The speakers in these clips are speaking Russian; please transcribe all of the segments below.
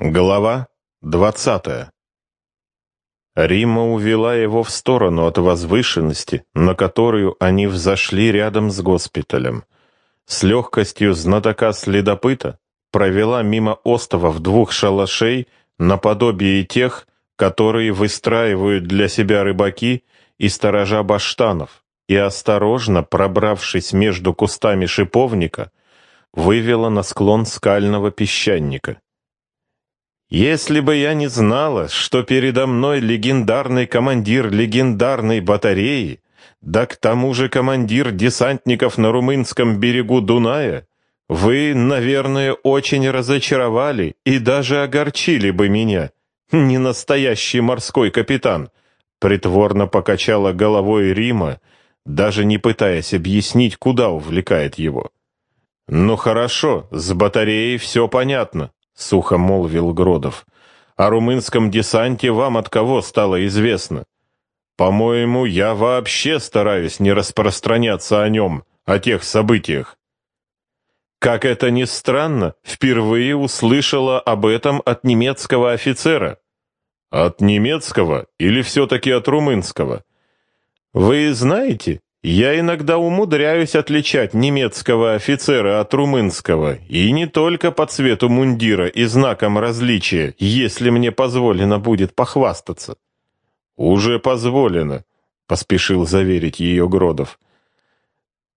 Глава двадцатая. Рима увела его в сторону от возвышенности, на которую они взошли рядом с госпиталем. С легкостью знатока-следопыта провела мимо остовов двух шалашей наподобие тех, которые выстраивают для себя рыбаки и сторожа баштанов, и, осторожно пробравшись между кустами шиповника, вывела на склон скального песчаника. Если бы я не знала, что передо мной легендарный командир легендарной батареи, да к тому же командир десантников на румынском берегу Дуная, вы, наверное, очень разочаровали и даже огорчили бы меня. Не настоящий морской капитан, притворно покачала головой Рима, даже не пытаясь объяснить, куда увлекает его. Ну хорошо, с батареей все понятно. — сухо молвил Гродов. «О румынском десанте вам от кого стало известно? По-моему, я вообще стараюсь не распространяться о нем, о тех событиях». Как это ни странно, впервые услышала об этом от немецкого офицера. От немецкого или все-таки от румынского? Вы знаете, я иногда умудряюсь отличать немецкого офицера от румынского, и не только по цвету мундира и знакам различия, если мне позволено будет похвастаться. Уже позволено, поспешил заверить ее Гродов.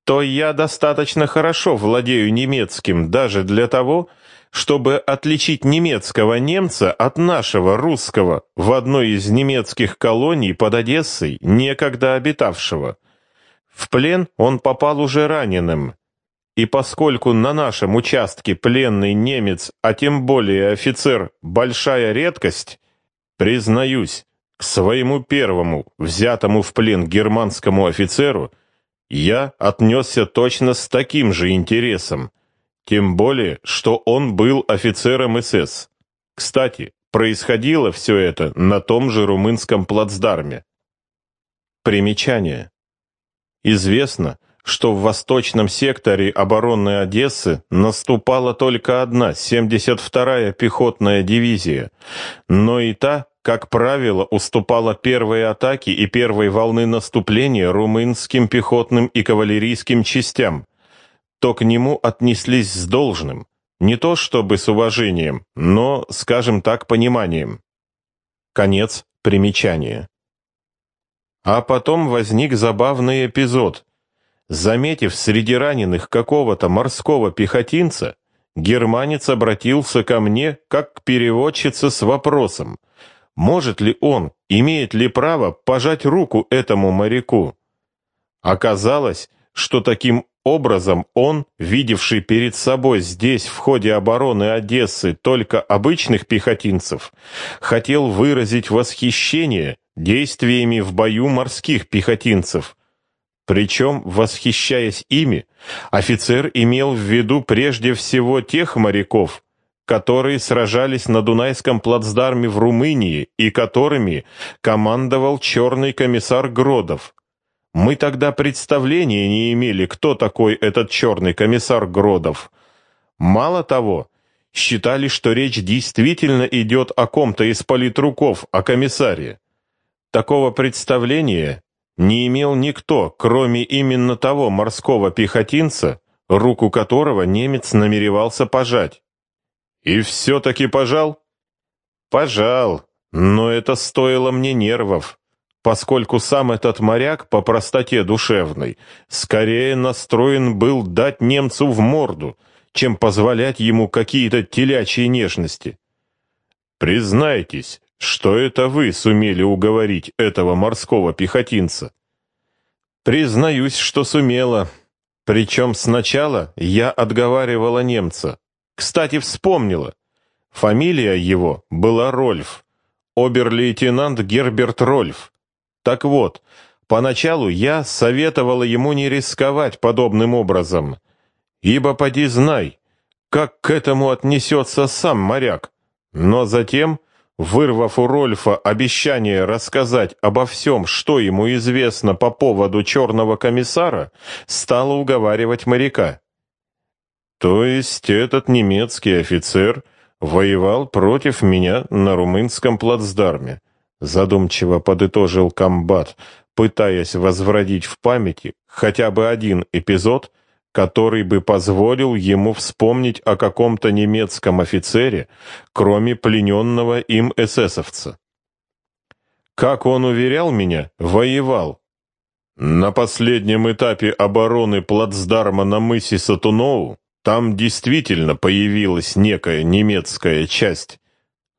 То я достаточно хорошо владею немецким даже для того, чтобы отличить немецкого немца от нашего русского в одной из немецких колоний под Одессой, некогда обитавшего. В плен он попал уже раненым, и поскольку на нашем участке пленный немец, а тем более офицер, большая редкость, признаюсь, к своему первому, взятому в плен германскому офицеру, я отнесся точно с таким же интересом, тем более, что он был офицером СС. Кстати, происходило все это на том же румынском плацдарме. Примечание. Известно, что в восточном секторе обороны Одессы наступала только одна, 72-я пехотная дивизия, но и та, как правило, уступала первой атаке и первой волны наступления румынским пехотным и кавалерийским частям, то к нему отнеслись с должным, не то чтобы с уважением, но, скажем так, пониманием. Конец примечания. А потом возник забавный эпизод. Заметив среди раненых какого-то морского пехотинца, германец обратился ко мне как к переводчице с вопросом, может ли он, имеет ли право пожать руку этому моряку. Оказалось, что таким образом он, видевший перед собой здесь в ходе обороны Одессы только обычных пехотинцев, хотел выразить восхищение действиями в бою морских пехотинцев. Причем, восхищаясь ими, офицер имел в виду прежде всего тех моряков, которые сражались на Дунайском плацдарме в Румынии и которыми командовал черный комиссар Гродов. Мы тогда представления не имели, кто такой этот черный комиссар Гродов. Мало того, считали, что речь действительно идет о ком-то из политруков, о комиссаре. Такого представления не имел никто, кроме именно того морского пехотинца, руку которого немец намеревался пожать. И все-таки пожал? Пожал, но это стоило мне нервов, поскольку сам этот моряк по простоте душевной скорее настроен был дать немцу в морду, чем позволять ему какие-то телячьи нежности. Признайтесь, что это вы сумели уговорить этого морского пехотинца. Признаюсь, что сумела. Причем сначала я отговаривала немца. Кстати, вспомнила. Фамилия его была Рольф. Обер-лейтенант Герберт Рольф. Так вот, поначалу я советовала ему не рисковать подобным образом. Ибо поди знай, как к этому отнесется сам моряк. Но затем Вырвав у Рольфа обещание рассказать обо всем, что ему известно по поводу черного комиссара, стала уговаривать моряка. То есть этот немецкий офицер воевал против меня на румынском плацдарме, задумчиво подытожил комбат, пытаясь возвратить в памяти хотя бы один эпизод, который бы позволил ему вспомнить о каком-то немецком офицере, кроме плененного им эсэсовца. Как он уверял меня, воевал. На последнем этапе обороны плацдарма на мысе Сатуноу там действительно появилась некая немецкая часть.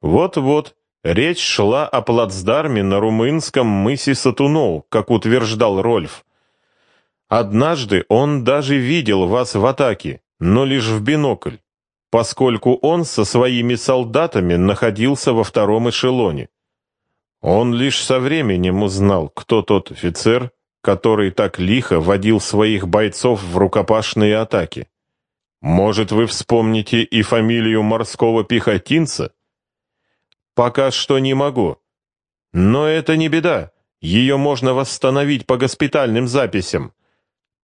Вот-вот, речь шла о плацдарме на румынском мысе Сатуноу, как утверждал Рольф. Однажды он даже видел вас в атаке, но лишь в бинокль, поскольку он со своими солдатами находился во втором эшелоне. Он лишь со временем узнал, кто тот офицер, который так лихо водил своих бойцов в рукопашные атаки. Может, вы вспомните и фамилию морского пехотинца? Пока что не могу. Но это не беда, ее можно восстановить по госпитальным записям.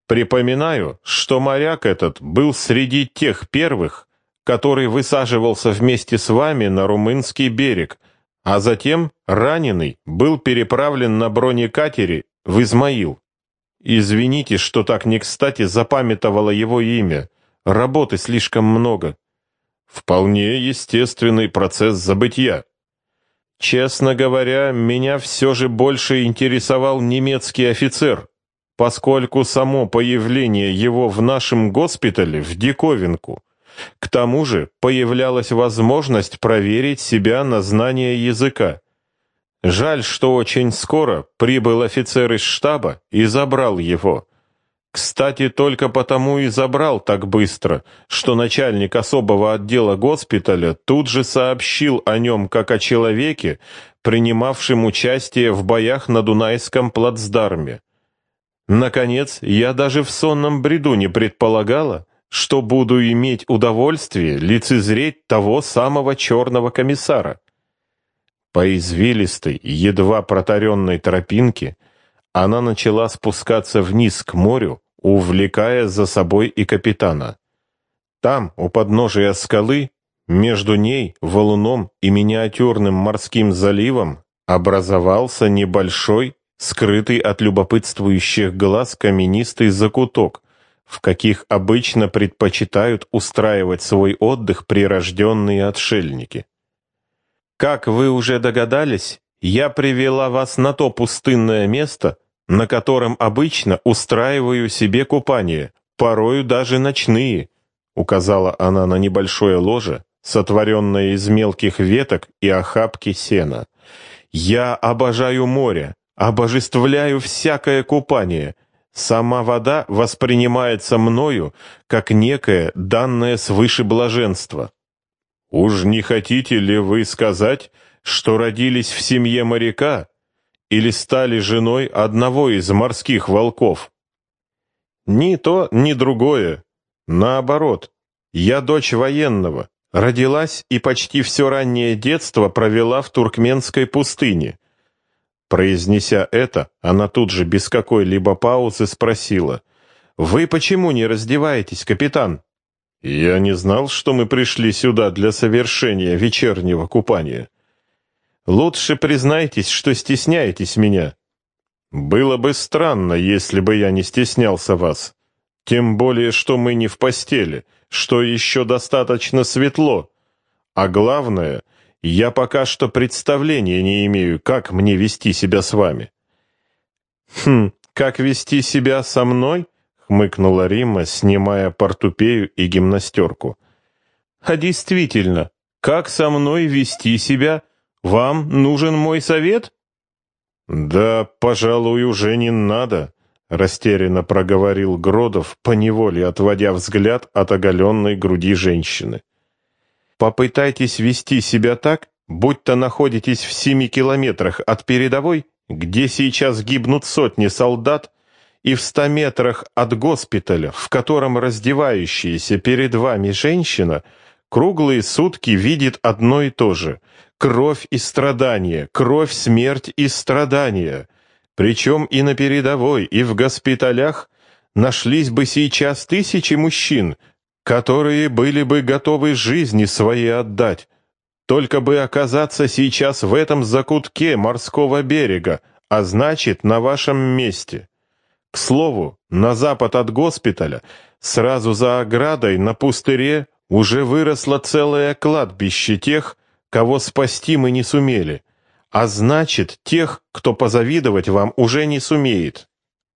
Припоминаю, что моряк этот был среди тех первых, который высаживался вместе с вами на румынский берег, а затем, раненый, был переправлен на бронекатере в Измаил. Извините, что так не кстати запамятовала его имя. Работы слишком много. Вполне естественный процесс забытия. Честно говоря, меня все же больше интересовал немецкий офицер, поскольку само появление его в нашем госпитале в диковинку. К тому же появлялась возможность проверить себя на знание языка. Жаль, что очень скоро прибыл офицер из штаба и забрал его. Кстати, только потому и забрал так быстро, что начальник особого отдела госпиталя тут же сообщил о нем как о человеке, принимавшем участие в боях на Дунайском плацдарме. Наконец, я даже в сонном бреду не предполагала, что буду иметь удовольствие лицезреть того самого черного комиссара. По извилистой, едва протаренной тропинке она начала спускаться вниз к морю, увлекая за собой и капитана. Там, у подножия скалы, между ней, валуном и миниатюрным морским заливом, образовался небольшой, скрытый от любопытствующих глаз каменистый закуток, в каких обычно предпочитают устраивать свой отдых прирожденные отшельники. Как вы уже догадались, я привела вас на то пустынное место, на котором обычно устраиваю себе купание, порою даже ночные, указала она на небольшое ложе, сотворенное из мелких веток и охапки сена. Я обожаю море, обожествляю всякое купание. Сама вода воспринимается мною как некое данное свыше блаженство. Уж не хотите ли вы сказать, что родились в семье моряка или стали женой одного из морских волков? Ни то, ни другое. Наоборот, я дочь военного, родилась и почти все раннее детство провела в туркменской пустыне. Произнеся это, она тут же без какой-либо паузы спросила, «Вы почему не раздеваетесь, капитан?» Я не знал, что мы пришли сюда для совершения вечернего купания. Лучше признайтесь, что стесняетесь меня. Было бы странно, если бы я не стеснялся вас. Тем более, что мы не в постели, что еще достаточно светло. А главное, я пока что представления не имею, как мне вести себя с вами. Хм, как вести себя со мной? — хмыкнула Римма, снимая портупею и гимнастерку. «А действительно, как со мной вести себя? Вам нужен мой совет?» «Да, пожалуй, уже не надо», — растерянно проговорил Гродов, поневоле отводя взгляд от оголенной груди женщины. «Попытайтесь вести себя так, будто находитесь в семи километрах от передовой, где сейчас гибнут сотни солдат, и в ста метрах от госпиталя, в котором раздевающаяся перед вами женщина круглые сутки видит одно и то же — кровь и страдания, кровь, смерть и страдания. Причем и на передовой, и в госпиталях нашлись бы сейчас тысячи мужчин, которые были бы готовы жизни свои отдать, только бы оказаться сейчас в этом закутке морского берега, а значит, на вашем месте. К слову, на запад от госпиталя, сразу за оградой на пустыре, уже выросло целое кладбище тех, кого спасти мы не сумели, а значит, тех, кто позавидовать вам уже не сумеет.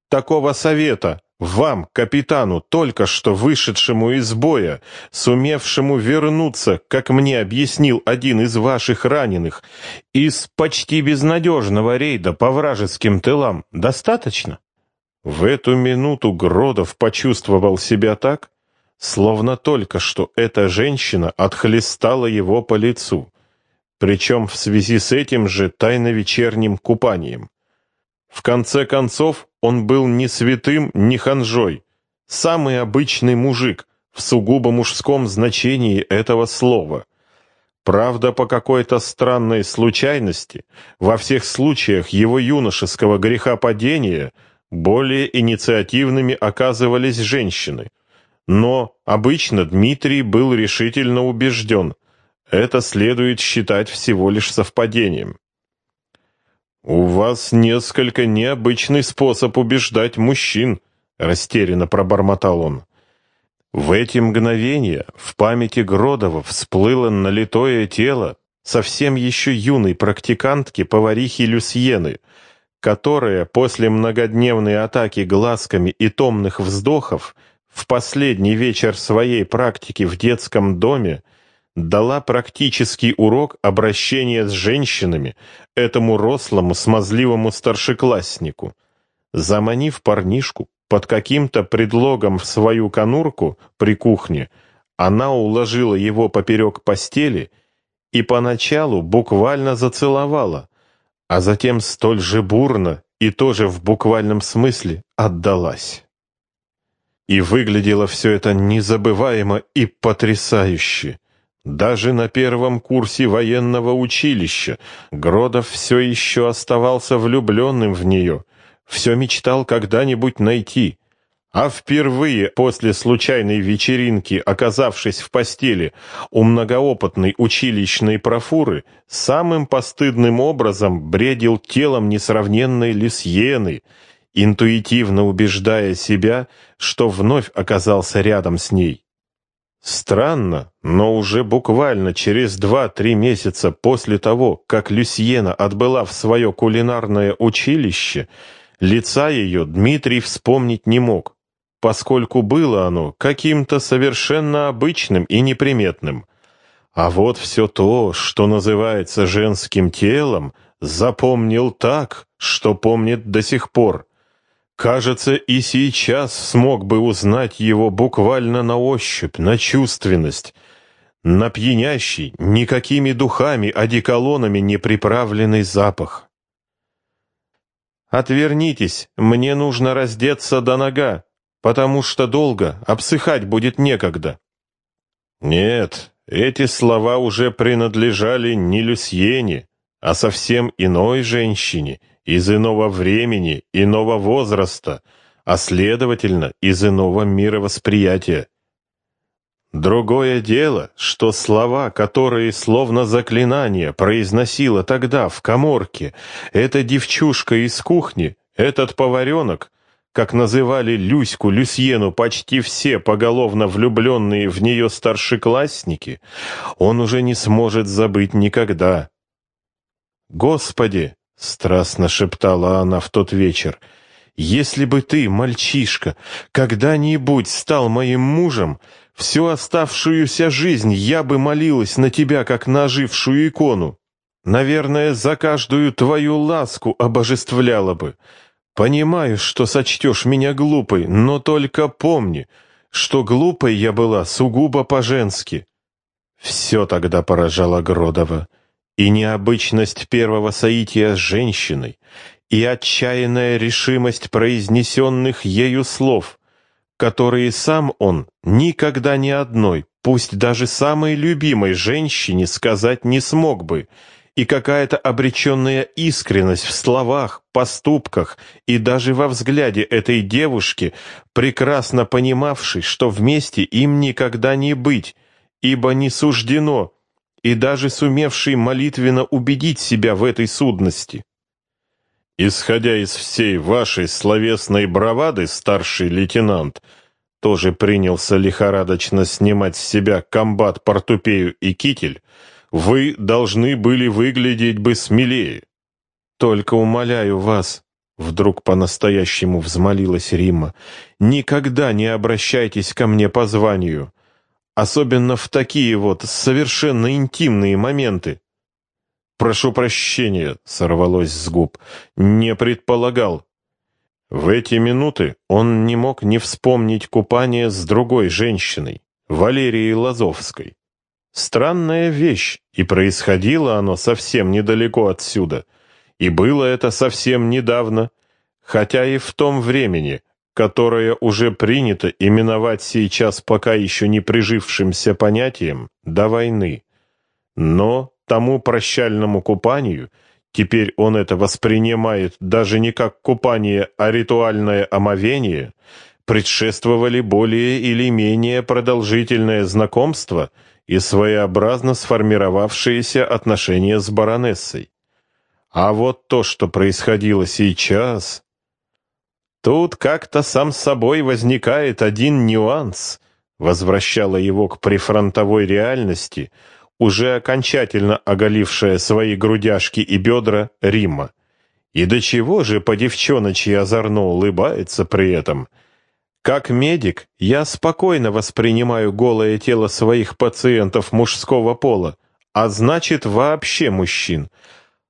Такого совета вам, капитану, только что вышедшему из боя, сумевшему вернуться, как мне объяснил один из ваших раненых, из почти безнадежного рейда по вражеским тылам, достаточно? В эту минуту Гродов почувствовал себя так, словно только что эта женщина отхлестала его по лицу, причем в связи с этим же тайно-вечерним купанием. В конце концов, он был не святым, не ханжой, самый обычный мужик в сугубо мужском значении этого слова. Правда, по какой-то странной случайности, во всех случаях его юношеского грехопадения более инициативными оказывались женщины. Но обычно Дмитрий был решительно убежден, это следует считать всего лишь совпадением. «У вас несколько необычный способ убеждать мужчин», — растерянно пробормотал он. В эти мгновения в памяти Гродова всплыло налитое тело совсем еще юной практикантки поварихи Люсьены, которая после многодневной атаки глазками и томных вздохов в последний вечер своей практики в детском доме дала практический урок обращения с женщинами этому рослому смазливому старшекласснику. Заманив парнишку под каким-то предлогом в свою конурку при кухне, она уложила его поперек постели и поначалу буквально зацеловала, а затем столь же бурно и тоже в буквальном смысле отдалась. И выглядело все это незабываемо и потрясающе. Даже на первом курсе военного училища Гродов все еще оставался влюбленным в нее, все мечтал когда-нибудь найти. А впервые после случайной вечеринки, оказавшись в постели у многоопытной училищной профуры, самым постыдным образом бредил телом несравненной Лисьены, интуитивно убеждая себя, что вновь оказался рядом с ней. Странно, но уже буквально через два-три месяца после того, как Люсьена отбыла в свое кулинарное училище, лица ее Дмитрий вспомнить не мог, поскольку было оно каким-то совершенно обычным и неприметным. А вот все то, что называется женским телом, запомнил так, что помнит до сих пор. Кажется, и сейчас смог бы узнать его буквально на ощупь, на чувственность, на пьянящий, никакими духами, одеколонами не приправленный запах. «Отвернитесь, мне нужно раздеться до нога, потому что долго, обсыхать будет некогда». Нет, эти слова уже принадлежали не Люсьене, а совсем иной женщине, из иного времени, иного возраста, а следовательно, из иного мировосприятия. Другое дело, что слова, которые словно заклинание произносила тогда в коморке, эта девчушка из кухни, этот поваренок, как называли Люську, Люсьену почти все поголовно влюбленные в нее старшеклассники, он уже не сможет забыть никогда. Господи, Страстно шептала она в тот вечер. «Если бы ты, мальчишка, когда-нибудь стал моим мужем, всю оставшуюся жизнь я бы молилась на тебя, как на ожившую икону. Наверное, за каждую твою ласку обожествляла бы. Понимаю, что сочтешь меня глупой, но только помни, что глупой я была сугубо по-женски». Все тогда поражало Гродова и необычность первого соития с женщиной, и отчаянная решимость произнесенных ею слов, которые сам он никогда ни одной, пусть даже самой любимой женщине сказать не смог бы, и какая-то обреченная искренность в словах, поступках и даже во взгляде этой девушки, прекрасно понимавшей, что вместе им никогда не быть, ибо не суждено, и даже сумевшей молитвенно убедить себя в этой судности. Исходя из всей вашей словесной бравады, старший лейтенант, тоже принялся лихорадочно снимать с себя комбат, портупею и китель, вы должны были выглядеть бы смелее. Только умоляю вас, вдруг по-настоящему взмолилась Римма, никогда не обращайтесь ко мне по званию, особенно в такие вот совершенно интимные моменты. «Прошу прощения», — сорвалось с губ, — «не предполагал». В эти минуты он не мог не вспомнить купание с другой женщиной, Валерией Лазовской. Странная вещь, и происходило оно совсем недалеко отсюда, и было это совсем недавно, хотя и в том времени, которое уже принято именовать сейчас пока еще не прижившимся понятием «до войны». Но тому прощальному купанию, теперь он это воспринимает даже не как купание, а ритуальное омовение, предшествовали более или менее продолжительное знакомство и своеобразно сформировавшиеся отношения с баронессой. А вот то, что происходило сейчас... Тут как-то сам собой возникает один нюанс, возвращало его к прифронтовой реальности — уже окончательно оголившая свои грудяшки и бедра Рима. И до чего же по девчоночьи озорно улыбается при этом. Как медик, я спокойно воспринимаю голое тело своих пациентов мужского пола, а значит вообще мужчин.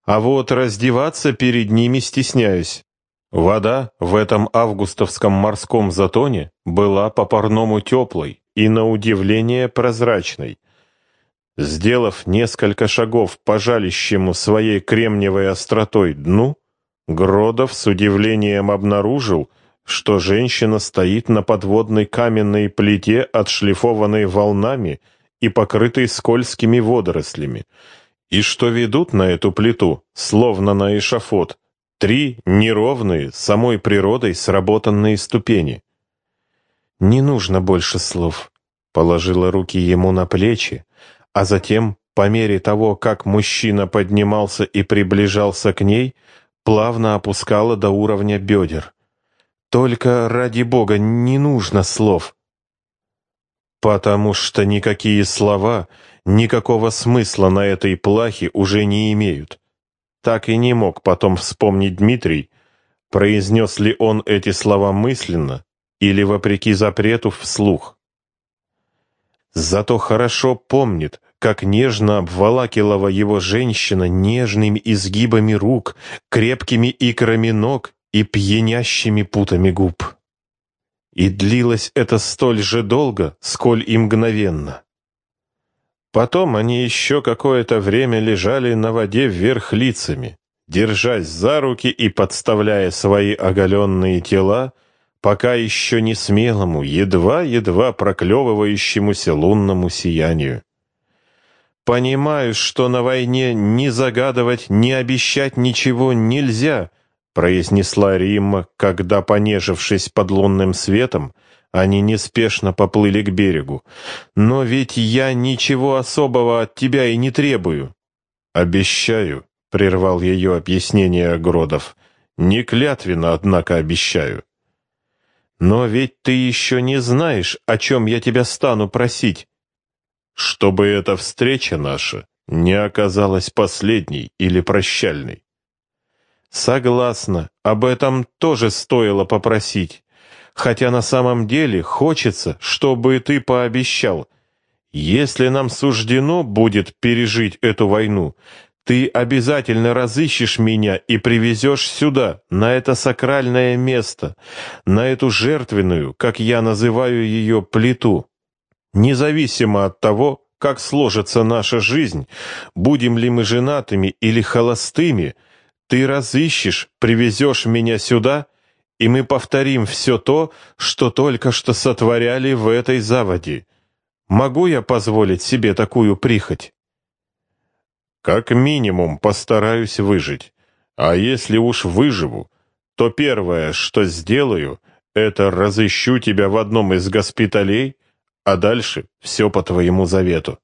А вот раздеваться перед ними стесняюсь. Вода в этом августовском морском затоне была по-парному теплой и, на удивление, прозрачной. Сделав несколько шагов по жалящему своей кремниевой остротой дну, Гродов с удивлением обнаружил, что женщина стоит на подводной каменной плите, отшлифованной волнами и покрытой скользкими водорослями, и что ведут на эту плиту, словно на эшафот, три неровные, самой природой сработанные ступени. «Не нужно больше слов», — положила руки ему на плечи, а затем, по мере того, как мужчина поднимался и приближался к ней, плавно опускала до уровня бедер. «Только, ради бога, не нужно слов». «Потому что никакие слова никакого смысла на этой плахе уже не имеют». Так и не мог потом вспомнить Дмитрий, произнес ли он эти слова мысленно или вопреки запрету вслух. Зато хорошо помнит, как нежно обволакивала его женщина нежными изгибами рук, крепкими икрами ног и пьянящими путами губ. И длилось это столь же долго, сколь и мгновенно. Потом они еще какое-то время лежали на воде вверх лицами, держась за руки и подставляя свои оголенные тела, пока еще не смелому, едва-едва проклевывающемуся лунному сиянию. «Понимаю, что на войне ни загадывать, ни обещать ничего нельзя», произнесла Римма, когда, понежившись под лунным светом, они неспешно поплыли к берегу. «Но ведь я ничего особого от тебя и не требую». «Обещаю», — прервал ее объяснение Гродов. «Не клятвенно, однако, обещаю». «Но ведь ты еще не знаешь, о чем я тебя стану просить», чтобы эта встреча наша не оказалась последней или прощальной. Согласна, об этом тоже стоило попросить, хотя на самом деле хочется, чтобы ты пообещал, если нам суждено будет пережить эту войну, ты обязательно разыщешь меня и привезешь сюда, на это сакральное место, на эту жертвенную, как я называю ее, плиту. Независимо от того, как сложится наша жизнь, будем ли мы женатыми или холостыми, ты разыщешь, привезешь меня сюда, и мы повторим все то, что только что сотворяли в этой заводе. Могу я позволить себе такую прихоть? Как минимум постараюсь выжить. А если уж выживу, то первое, что сделаю, это разыщу тебя в одном из госпиталей, а дальше все по твоему завету.